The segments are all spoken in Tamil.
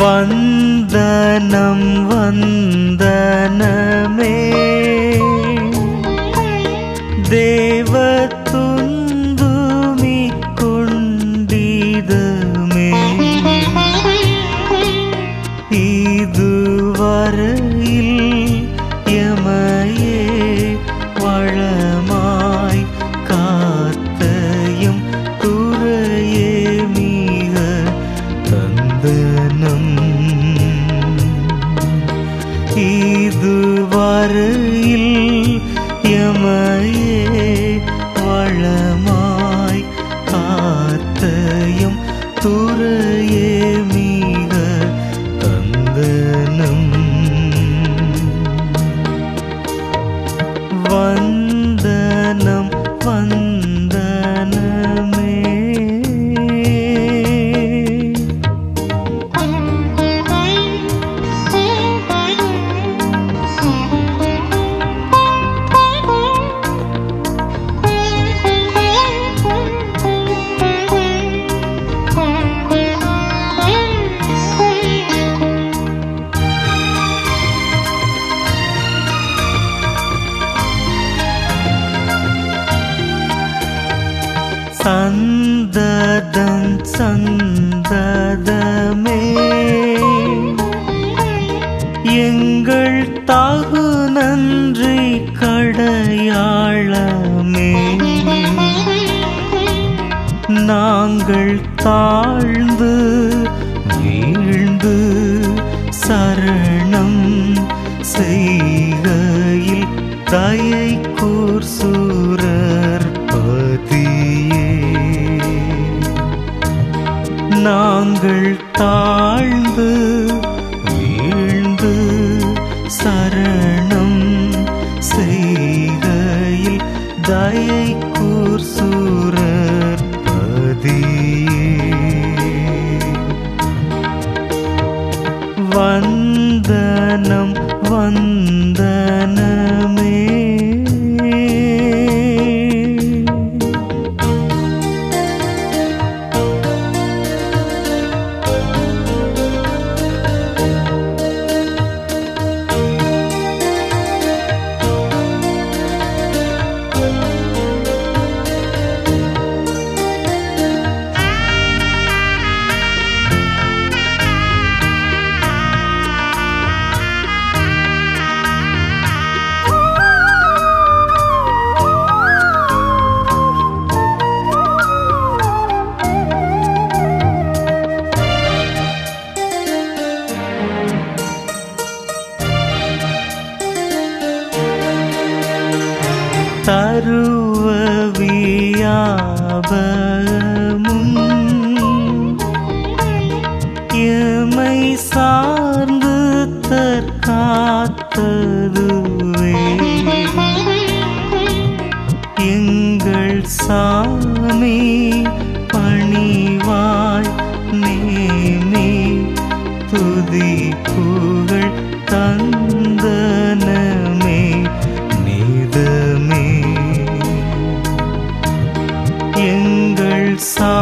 வந்தனம் வந்தனமே. தேவ துந்துமி கொண்டிதமே இதுவரையில் சந்ததம் சந்ததமே. எங்கள் தாகு நன்றி கடையாளமே. நாங்கள் தாழ்ந்து வீழ்ந்து சரணம் செய்கையில் தயை கூர்சூ சரணம் செய்கையில் தயை கூர் சூரர் பதியே வந்தனம் வந்தன தருவ வியாபமும் எமை சார்ந்து தற்காத்ததுவே. எங்கள் சாமி பணிவாய் நேமே துதிப்பூ எங்கள் சா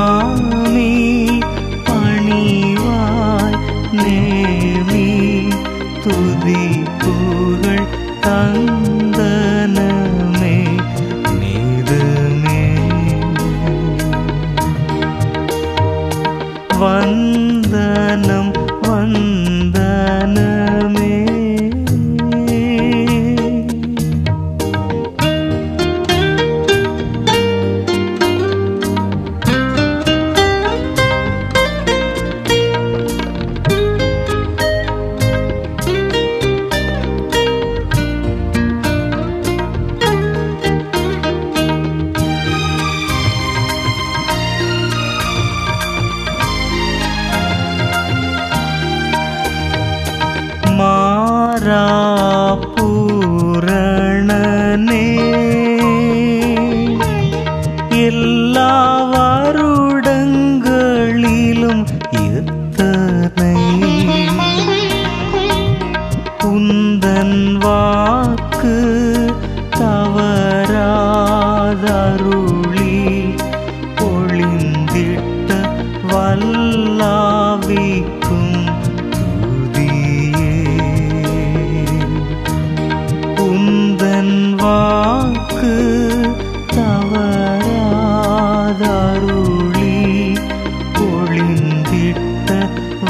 ra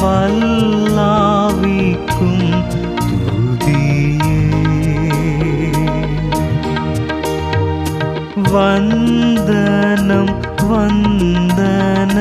பல்லாவிக்கும் வந்தனம் வந்தன.